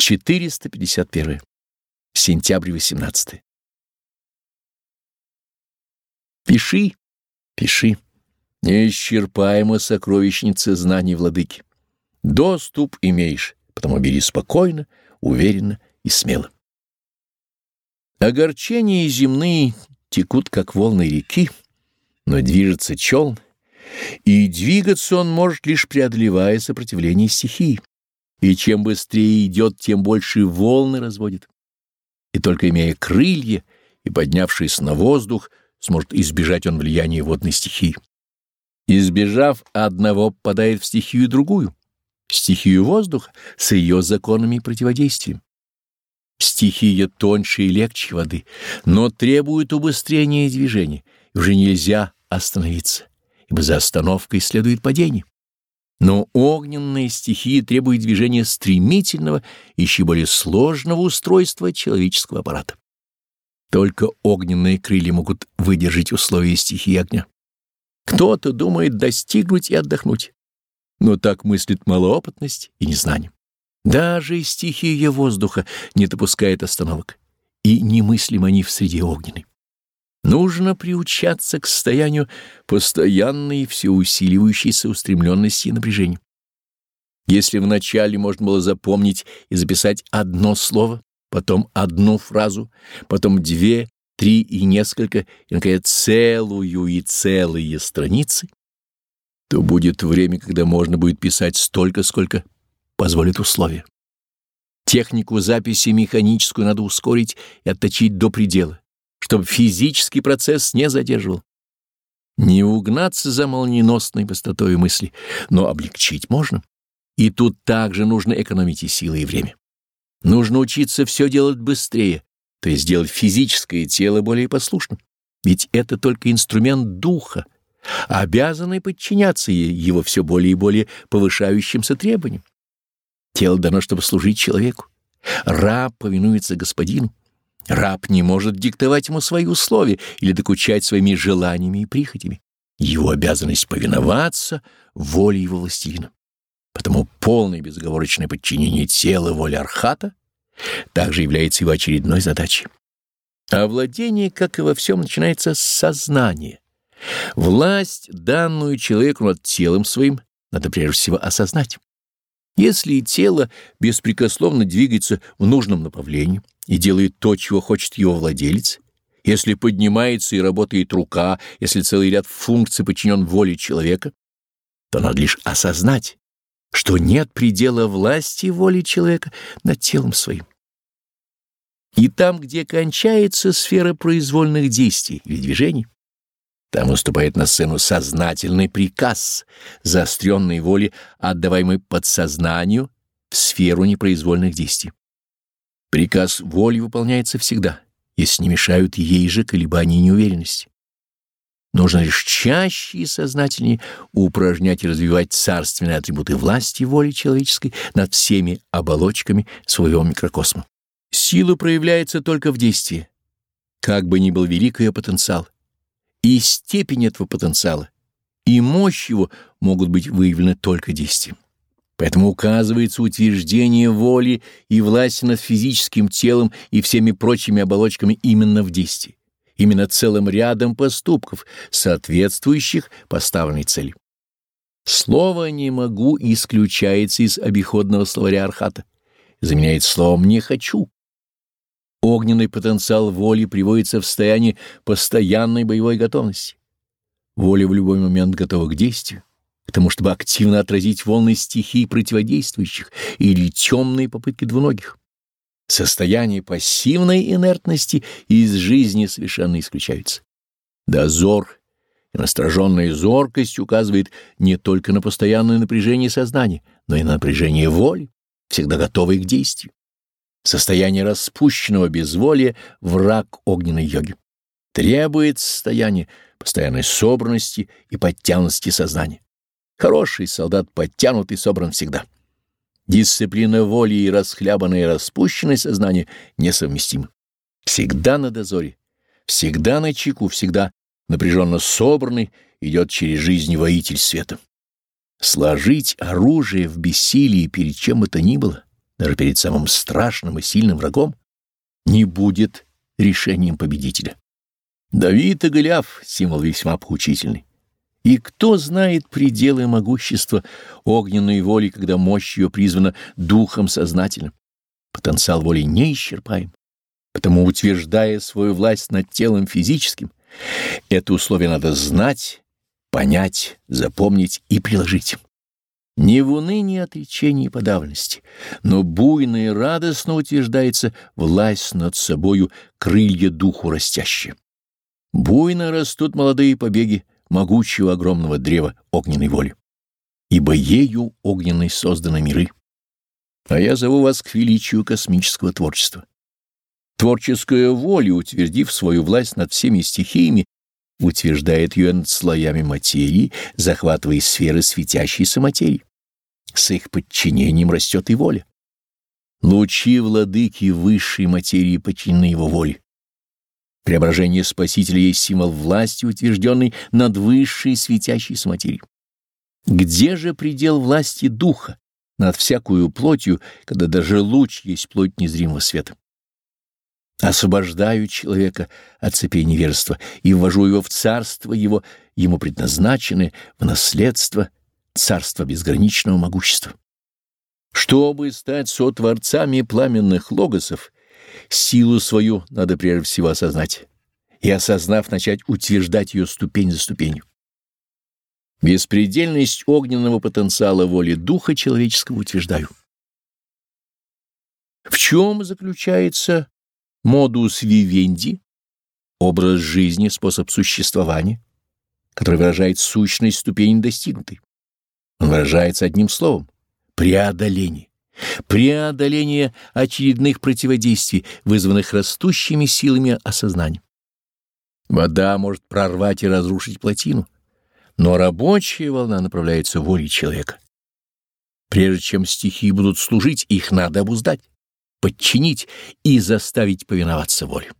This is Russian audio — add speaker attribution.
Speaker 1: 451. Сентябрь 18. Пиши, пиши. Неисчерпаема сокровищница знаний владыки. Доступ имеешь, потому бери спокойно, уверенно и смело. Огорчения земные текут, как волны реки, но движется челн, и двигаться он может, лишь преодолевая сопротивление стихии. И чем быстрее идет, тем больше волны разводит. И только имея крылья и поднявшись на воздух, сможет избежать он влияния водной стихии. Избежав одного, попадает в стихию другую, стихию воздуха с ее законами и противодействием. Стихия тоньше и легче воды, но требует убыстрения движения, и уже нельзя остановиться, ибо за остановкой следует падение. Но огненная стихия требует движения стремительного еще более сложного устройства человеческого аппарата. Только огненные крылья могут выдержать условия стихии огня. Кто-то думает достигнуть и отдохнуть, но так мыслит малоопытность и незнание. Даже стихия воздуха не допускает остановок, и немыслим они в среде огненной. Нужно приучаться к состоянию постоянной и всеусиливающейся устремленности и напряжения. Если вначале можно было запомнить и записать одно слово, потом одну фразу, потом две, три и несколько, и, наконец, целую и целые страницы, то будет время, когда можно будет писать столько, сколько позволит условия. Технику записи механическую надо ускорить и отточить до предела, чтобы физический процесс не задерживал. Не угнаться за молниеносной быстротой мысли, но облегчить можно. И тут также нужно экономить и силы, и время. Нужно учиться все делать быстрее, то есть сделать физическое тело более послушным. Ведь это только инструмент духа, обязанный подчиняться его все более и более повышающимся требованиям. Тело дано, чтобы служить человеку. Раб повинуется господину. Раб не может диктовать ему свои условия или докучать своими желаниями и прихотями. Его обязанность повиноваться воле его властелина. Потому полное безоговорочное подчинение тела воле Архата также является его очередной задачей. А владение, как и во всем, начинается с сознания. Власть, данную человеку над телом своим, надо прежде всего осознать. Если тело беспрекословно двигается в нужном направлении и делает то, чего хочет его владелец, если поднимается и работает рука, если целый ряд функций подчинен воле человека, то надо лишь осознать, что нет предела власти воли человека над телом своим. И там, где кончается сфера произвольных действий или движений, там выступает на сцену сознательный приказ заостренной воли, отдаваемый подсознанию в сферу непроизвольных действий. Приказ воли выполняется всегда, если не мешают ей же колебания неуверенности. Нужно лишь чаще и сознательнее упражнять и развивать царственные атрибуты власти воли человеческой над всеми оболочками своего микрокосма. Сила проявляется только в действии. Как бы ни был велик ее потенциал, и степень этого потенциала, и мощь его могут быть выявлены только действием. Поэтому указывается утверждение воли и власти над физическим телом и всеми прочими оболочками именно в действии, именно целым рядом поступков, соответствующих поставленной цели. Слово «не могу» исключается из обиходного словаря Архата, заменяет словом «не хочу». Огненный потенциал воли приводится в состояние постоянной боевой готовности. Воля в любой момент готова к действию, к тому, чтобы активно отразить волны стихий противодействующих или темные попытки двуногих. Состояние пассивной инертности из жизни совершенно исключается. Дозор и настороженная зоркость указывает не только на постоянное напряжение сознания, но и на напряжение воли, всегда готовой к действию. Состояние распущенного безволия — враг огненной йоги. Требует состояния постоянной собранности и подтянутости сознания. Хороший солдат подтянут и собран всегда. Дисциплина воли и расхлябанное распущенное сознание несовместимы. Всегда на дозоре, всегда на чеку, всегда напряженно собранный идет через жизнь воитель света. Сложить оружие в бессилии перед чем бы то ни было даже перед самым страшным и сильным врагом, не будет решением победителя. Давид и Голиаф — символ весьма поучительный. И кто знает пределы могущества огненной воли, когда мощь ее призвана духом сознательным? Потенциал воли неисчерпаем. Потому, утверждая свою власть над телом физическим, это условие надо знать, понять, запомнить и приложить. Не в унынии отречении и подавленности, но буйно и радостно утверждается власть над собою, крылья духу растящие. Буйно растут молодые побеги могучего огромного древа огненной воли, ибо ею огненной созданы миры. А я зову вас к величию космического творчества. Творческая воля, утвердив свою власть над всеми стихиями, утверждает ее над слоями материи, захватывая сферы светящейся материи. С их подчинением растет и воля. Лучи владыки высшей материи подчинены его воле. Преображение Спасителя есть символ власти, утвержденной над высшей светящейся материей. Где же предел власти Духа над всякую плотью, когда даже луч есть плоть незримого света? Освобождаю человека от цепей неверства и ввожу его в царство его, ему предназначенное, в наследство царство безграничного могущества. Чтобы стать сотворцами пламенных логосов, силу свою надо прежде всего осознать, и, осознав, начать утверждать ее ступень за ступенью. Беспредельность огненного потенциала воли духа человеческого утверждаю. В чем заключается модус вивенди, образ жизни, способ существования, который выражает сущность ступени достигнутой? Он выражается одним словом — преодоление. Преодоление очередных противодействий, вызванных растущими силами осознания. Вода может прорвать и разрушить плотину, но рабочая волна направляется волей человека. Прежде чем стихии будут служить, их надо обуздать, подчинить и заставить повиноваться воле.